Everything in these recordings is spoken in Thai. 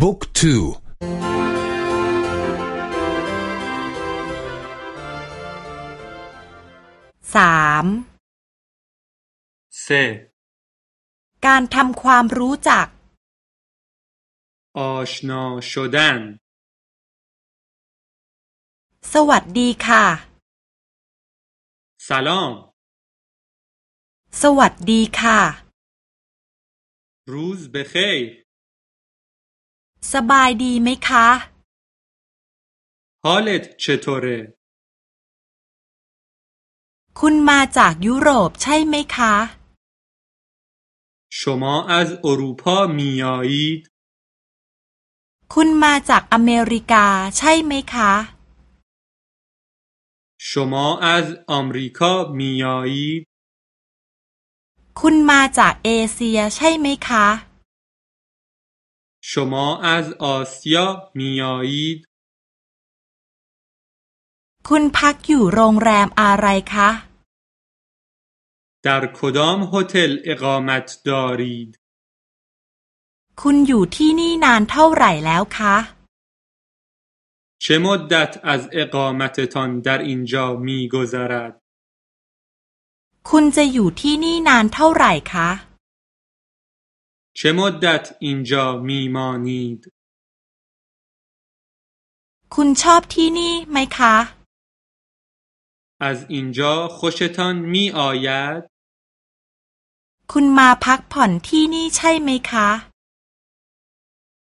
บุ๊กทูสามเซการทำความรู้จักออชนาชดันสวัสดีค่ะสลามสวัสดีค่ะรูสเบเค สบายดีไหมคะ حالت چطوره คุณมาจากยุโรปใช่ไหมคะ شما از اروپا میایید คุณมาจากอเมริกาใช่ไหมคะ شما از آمریکا میایید คุณมาจากเอเชียใช่ไหมคะ شما از آسیا میایید คุณพักอยู่โรงแรมอะไรคะ در کدام هتل اقامت دارید คุณอยู่ที่นี่นานเท่าไหร่แล้วคะ چه مدت از اقامتتان در اینجا میگذرد คุณจะอยู่ที่นี่นานเท่าไหร่คะ چه مدت اینجا میمانید คุณชอบที่นี่ไหมคะ از اینجا خوشتان میآید คุณมาพักผ่อนที่นี่ใช่ไหมคะ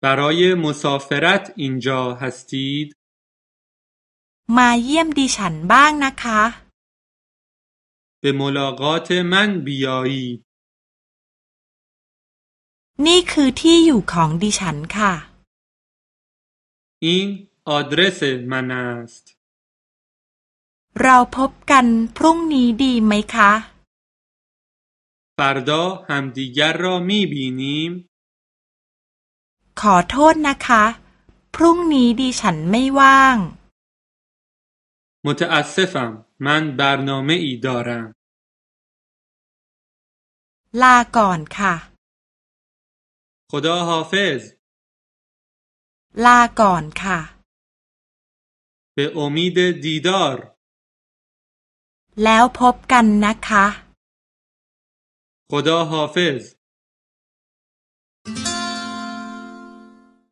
برای مسافرت اینجا هستید มาเยี่ยมดิฉันบ้างนะคะ به ملاقات من بیایید นี่คือที่อยู่ของดิฉันค่ะ این آدرس من است เราพบกันพรุ่งนี้ดีไหมคะ فردا همدیگر را میبینیم ขอโทษนะคะ พรุ่งนี้ดิฉันไม่ว่าง متاسفم من برنامه ای دارم ลาก่อนค่ะ خدا حافظ ลาก่อนค่ะ به امید دیدار แล้วพบกันนะคะ خدا حافظ